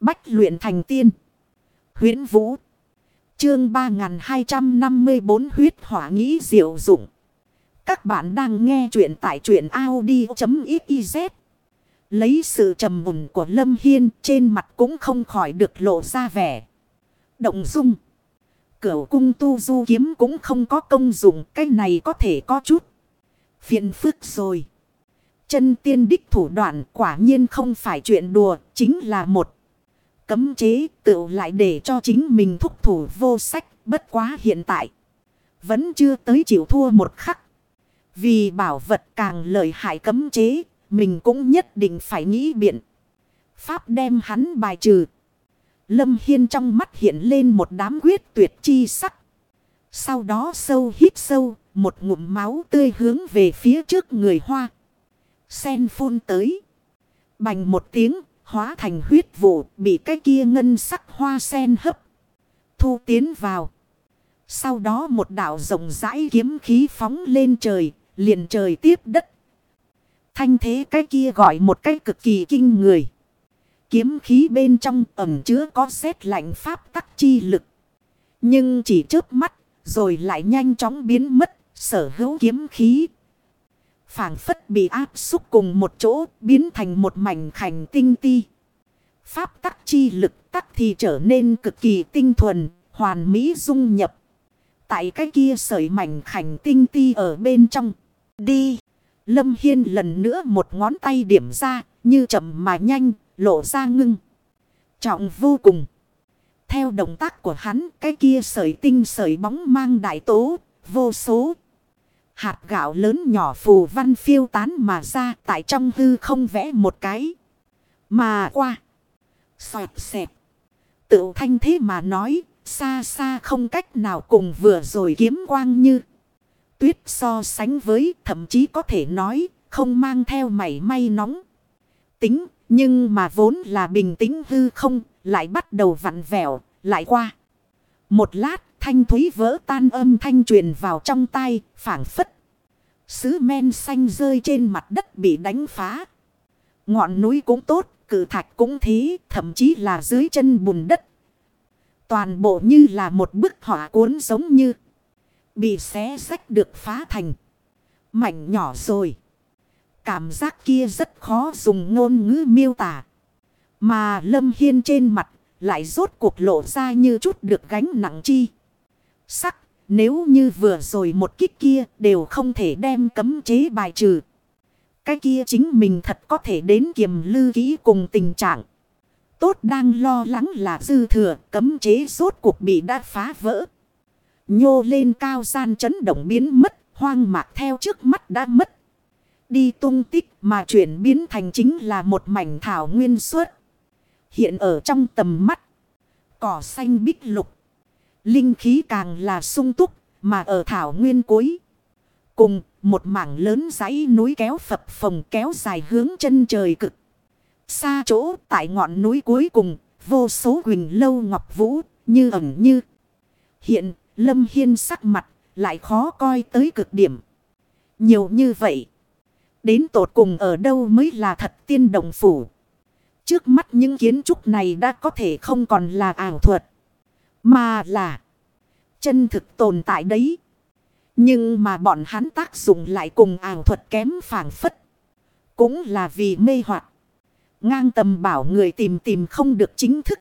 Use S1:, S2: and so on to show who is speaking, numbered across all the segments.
S1: Bách luyện thành tiên. huyễn Vũ. Chương 3254 huyết hỏa nghĩ diệu dụng. Các bạn đang nghe truyện tại truyện Audi.xyz. Lấy sự trầm mùn của Lâm Hiên trên mặt cũng không khỏi được lộ ra vẻ. Động dung. Cửu cung tu du kiếm cũng không có công dụng. Cái này có thể có chút. Phiền phức rồi. Chân tiên đích thủ đoạn quả nhiên không phải chuyện đùa. Chính là một cấm chế tự lại để cho chính mình thúc thủ vô sách. Bất quá hiện tại. Vẫn chưa tới chịu thua một khắc. Vì bảo vật càng lợi hại cấm chế. Mình cũng nhất định phải nghĩ biện. Pháp đem hắn bài trừ. Lâm Hiên trong mắt hiện lên một đám quyết tuyệt chi sắc. Sau đó sâu hít sâu. Một ngụm máu tươi hướng về phía trước người hoa. Sen phun tới. Bành một tiếng hóa thành huyết vụ bị cái kia ngân sắc hoa sen hấp. Thu tiến vào. Sau đó một đạo rộng rãi kiếm khí phóng lên trời, liền trời tiếp đất. Thanh thế cái kia gọi một cái cực kỳ kinh người. Kiếm khí bên trong ẩm chứa có xét lạnh pháp tắc chi lực. Nhưng chỉ chớp mắt, rồi lại nhanh chóng biến mất, sở hữu kiếm khí phảng phất bị áp xúc cùng một chỗ, biến thành một mảnh khảnh tinh ti. Pháp tắc chi lực tắc thì trở nên cực kỳ tinh thuần, hoàn mỹ dung nhập. Tại cái kia sợi mảnh khảnh tinh ti ở bên trong. Đi. Lâm Hiên lần nữa một ngón tay điểm ra, như chậm mà nhanh, lộ ra ngưng. Trọng vô cùng. Theo động tác của hắn, cái kia sợi tinh sợi bóng mang đại tố, vô số. Hạt gạo lớn nhỏ phù văn phiêu tán mà ra tại trong hư không vẽ một cái. Mà qua. Xoẹt xẹp. Tự thanh thế mà nói, xa xa không cách nào cùng vừa rồi kiếm quang như. Tuyết so sánh với thậm chí có thể nói, không mang theo mảy may nóng. Tính, nhưng mà vốn là bình tĩnh hư không, lại bắt đầu vặn vẹo, lại qua. Một lát, thanh thúy vỡ tan âm thanh truyền vào trong tay, phảng phất. Sứ men xanh rơi trên mặt đất bị đánh phá. Ngọn núi cũng tốt, cử thạch cũng thế, thậm chí là dưới chân bùn đất. Toàn bộ như là một bức họa cuốn giống như bị xé rách được phá thành. Mảnh nhỏ rồi. Cảm giác kia rất khó dùng ngôn ngữ miêu tả. Mà Lâm Hiên trên mặt lại rốt cuộc lộ ra như chút được gánh nặng chi. Sắc, nếu như vừa rồi một kích kia đều không thể đem cấm chế bài trừ. Cái kia chính mình thật có thể đến kiềm lư kỹ cùng tình trạng. Tốt đang lo lắng là dư thừa cấm chế rốt cuộc bị đã phá vỡ. Nhô lên cao gian chấn động biến mất, hoang mạc theo trước mắt đã mất. Đi tung tích mà chuyển biến thành chính là một mảnh thảo nguyên suốt. Hiện ở trong tầm mắt, cỏ xanh bích lục. Linh khí càng là sung túc, mà ở thảo nguyên cuối. Cùng một mảng lớn dãy núi kéo phập phồng kéo dài hướng chân trời cực. Xa chỗ tại ngọn núi cuối cùng, vô số quỳnh lâu ngọc vũ, như ẩn như. Hiện, Lâm Hiên sắc mặt, lại khó coi tới cực điểm. Nhiều như vậy. Đến tột cùng ở đâu mới là thật tiên đồng phủ. Trước mắt những kiến trúc này đã có thể không còn là ảo thuật. Mà là, chân thực tồn tại đấy. Nhưng mà bọn hắn tác dụng lại cùng ảo thuật kém phản phất. Cũng là vì mê hoặc Ngang tầm bảo người tìm tìm không được chính thức.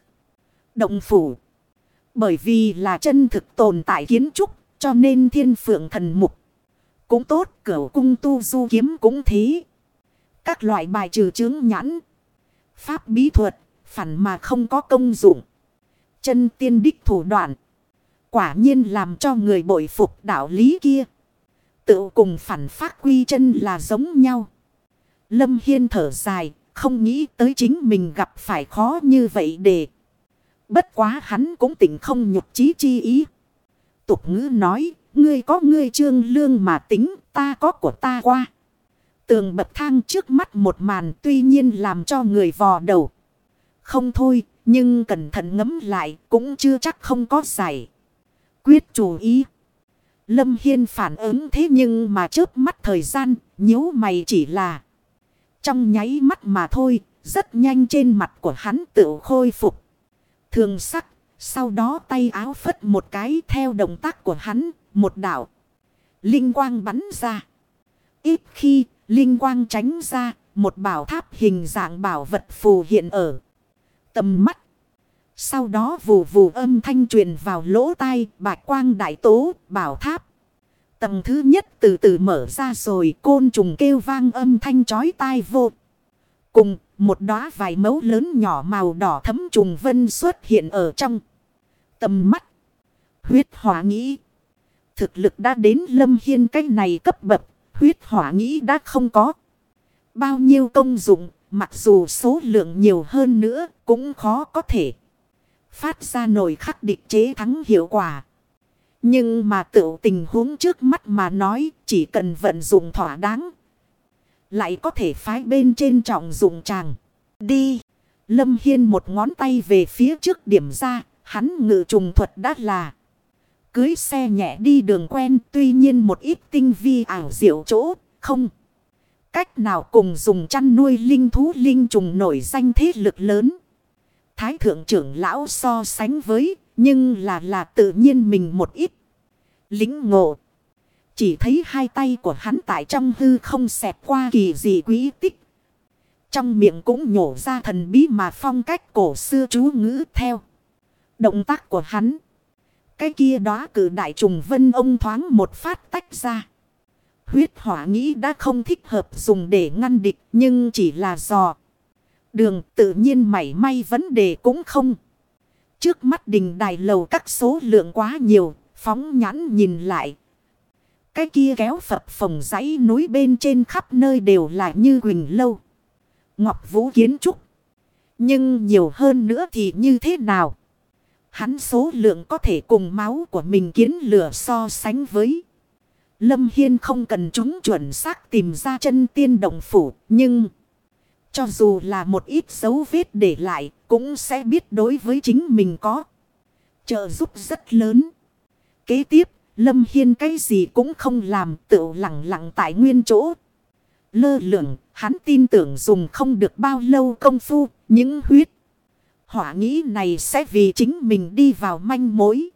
S1: Động phủ. Bởi vì là chân thực tồn tại kiến trúc. Cho nên thiên phượng thần mục. Cũng tốt, cửu cung tu du kiếm cũng thế. Các loại bài trừ chứng nhãn. Pháp bí thuật. Phản mà không có công dụng. Chân tiên đích thủ đoạn. Quả nhiên làm cho người bội phục đạo lý kia. Tự cùng phản phát quy chân là giống nhau. Lâm Hiên thở dài, không nghĩ tới chính mình gặp phải khó như vậy để. Bất quá hắn cũng tỉnh không nhục chí chi ý. Tục ngữ nói, ngươi có ngươi trương lương mà tính, ta có của ta qua. Tường bậc thang trước mắt một màn tuy nhiên làm cho người vò đầu. Không thôi, nhưng cẩn thận ngấm lại cũng chưa chắc không có giải quyết chủ ý. Lâm Hiên phản ứng thế nhưng mà trước mắt thời gian, nhíu mày chỉ là trong nháy mắt mà thôi, Rất nhanh trên mặt của hắn tự khôi phục. Thường sắc, sau đó tay áo phất một cái theo động tác của hắn, một đảo. Linh quang bắn ra. Ít khi, linh quang tránh ra, một bảo tháp hình dạng bảo vật phù hiện ở tầm mắt. Sau đó vù vù âm thanh truyền vào lỗ tai, bạch quang đại tố, bảo tháp. Tầng thứ nhất từ từ mở ra rồi côn trùng kêu vang âm thanh chói tai vô. Cùng một đóa vài mấu lớn nhỏ màu đỏ thấm trùng vân xuất hiện ở trong tầm mắt. Huyết hỏa nghĩ. Thực lực đã đến lâm hiên cách này cấp bậc. Huyết hỏa nghĩ đã không có. Bao nhiêu công dụng. Mặc dù số lượng nhiều hơn nữa, cũng khó có thể. Phát ra nổi khắc địch chế thắng hiệu quả. Nhưng mà tự tình huống trước mắt mà nói, chỉ cần vận dụng thỏa đáng. Lại có thể phái bên trên trọng dụng chàng. Đi. Lâm Hiên một ngón tay về phía trước điểm ra. Hắn ngự trùng thuật đã là. Cưới xe nhẹ đi đường quen. Tuy nhiên một ít tinh vi ảo diệu chỗ. Không. Cách nào cùng dùng chăn nuôi linh thú linh trùng nổi danh thế lực lớn. Thái thượng trưởng lão so sánh với. Nhưng là là tự nhiên mình một ít. Lính ngộ. Chỉ thấy hai tay của hắn tại trong hư không xẹt qua kỳ dị quý tích. Trong miệng cũng nhổ ra thần bí mà phong cách cổ xưa chú ngữ theo. Động tác của hắn. Cái kia đó cử đại trùng vân ông thoáng một phát tách ra. Huyết hỏa nghĩ đã không thích hợp dùng để ngăn địch nhưng chỉ là dò. Đường tự nhiên mảy may vấn đề cũng không. Trước mắt đình đài lầu các số lượng quá nhiều, phóng nhãn nhìn lại. Cái kia kéo phập phồng dãy núi bên trên khắp nơi đều là như quỳnh lâu. Ngọc Vũ kiến trúc. Nhưng nhiều hơn nữa thì như thế nào? Hắn số lượng có thể cùng máu của mình kiến lửa so sánh với. Lâm Hiên không cần chúng chuẩn xác tìm ra chân tiên động phủ. Nhưng cho dù là một ít dấu vết để lại cũng sẽ biết đối với chính mình có trợ giúp rất lớn. Kế tiếp, Lâm Hiên cái gì cũng không làm, tự lặng lặng tại nguyên chỗ. Lơ lượng hắn tin tưởng dùng không được bao lâu công phu, những huyết. Hỏa nghĩ này sẽ vì chính mình đi vào manh mối.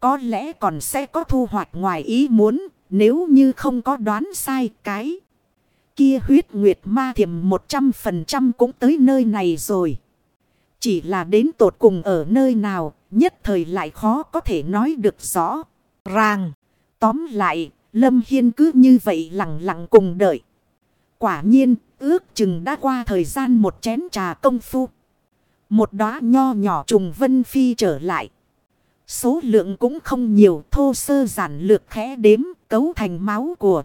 S1: Có lẽ còn sẽ có thu hoạch ngoài ý muốn nếu như không có đoán sai cái. Kia huyết nguyệt ma thiểm 100% cũng tới nơi này rồi. Chỉ là đến tột cùng ở nơi nào nhất thời lại khó có thể nói được rõ. Ràng. Tóm lại, Lâm Hiên cứ như vậy lặng lặng cùng đợi. Quả nhiên, ước chừng đã qua thời gian một chén trà công phu. Một đóa nho nhỏ trùng vân phi trở lại. Số lượng cũng không nhiều thô sơ giản lược khẽ đếm cấu thành máu của.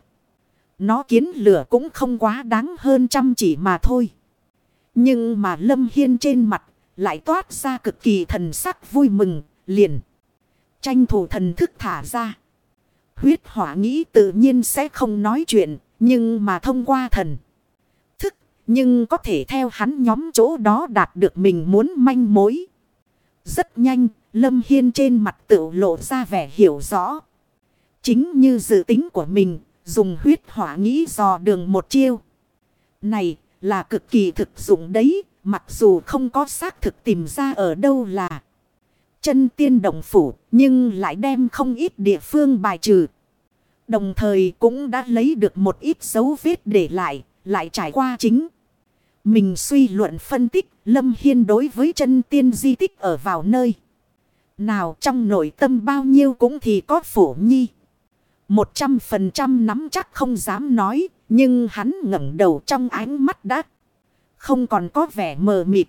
S1: Nó kiến lửa cũng không quá đáng hơn chăm chỉ mà thôi. Nhưng mà Lâm Hiên trên mặt lại toát ra cực kỳ thần sắc vui mừng, liền. Tranh thủ thần thức thả ra. Huyết hỏa nghĩ tự nhiên sẽ không nói chuyện, nhưng mà thông qua thần thức, nhưng có thể theo hắn nhóm chỗ đó đạt được mình muốn manh mối. Rất nhanh, Lâm Hiên trên mặt tự lộ ra vẻ hiểu rõ. Chính như dự tính của mình, dùng huyết hỏa nghĩ dò đường một chiêu. Này là cực kỳ thực dụng đấy, mặc dù không có xác thực tìm ra ở đâu là chân tiên động phủ, nhưng lại đem không ít địa phương bài trừ. Đồng thời cũng đã lấy được một ít dấu vết để lại, lại trải qua chính. Mình suy luận phân tích, Lâm Hiên đối với chân tiên di tích ở vào nơi. Nào trong nội tâm bao nhiêu cũng thì có phổ nhi. Một trăm phần trăm nắm chắc không dám nói. Nhưng hắn ngẩng đầu trong ánh mắt đã. Không còn có vẻ mờ mịt.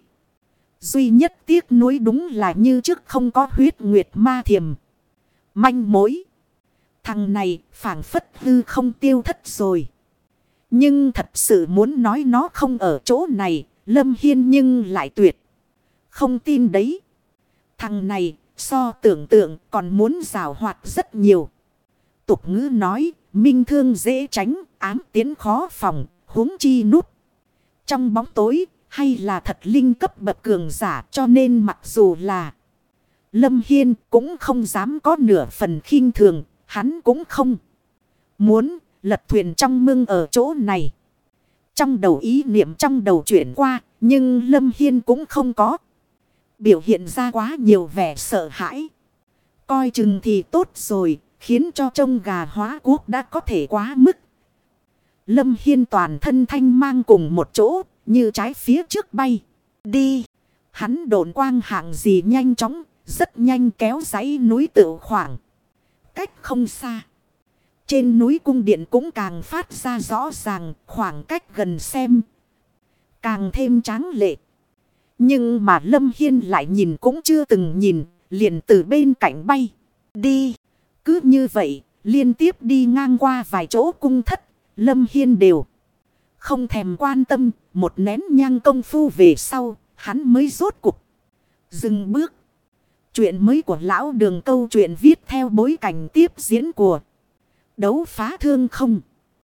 S1: Duy nhất tiếc nuối đúng là như trước không có huyết nguyệt ma thiềm. Manh mối. Thằng này phảng phất hư không tiêu thất rồi. Nhưng thật sự muốn nói nó không ở chỗ này. Lâm Hiên nhưng lại tuyệt. Không tin đấy. Thằng này so tưởng tượng còn muốn rào hoạt rất nhiều tục ngữ nói, minh thương dễ tránh, ám tiến khó phòng, huống chi nút. Trong bóng tối, hay là thật linh cấp bậc cường giả cho nên mặc dù là Lâm Hiên cũng không dám có nửa phần khinh thường, hắn cũng không muốn lật thuyền trong mương ở chỗ này. Trong đầu ý niệm trong đầu chuyển qua, Nhưng Lâm Hiên cũng không có. Biểu hiện ra quá nhiều vẻ sợ hãi. Coi chừng thì tốt rồi. Khiến cho trông gà hóa quốc đã có thể quá mức. Lâm Hiên toàn thân thanh mang cùng một chỗ. Như trái phía trước bay. Đi. Hắn đồn quang hạng gì nhanh chóng. Rất nhanh kéo dãy núi tự khoảng. Cách không xa. Trên núi cung điện cũng càng phát ra rõ ràng, khoảng cách gần xem. Càng thêm tráng lệ. Nhưng mà Lâm Hiên lại nhìn cũng chưa từng nhìn. Liền từ bên cạnh bay. Đi. Cứ như vậy. Liên tiếp đi ngang qua vài chỗ cung thất. Lâm Hiên đều. Không thèm quan tâm. Một nén nhang công phu về sau. Hắn mới rốt cục. Dừng bước. Chuyện mới của lão đường câu chuyện viết theo bối cảnh tiếp diễn của đấu phá thương không.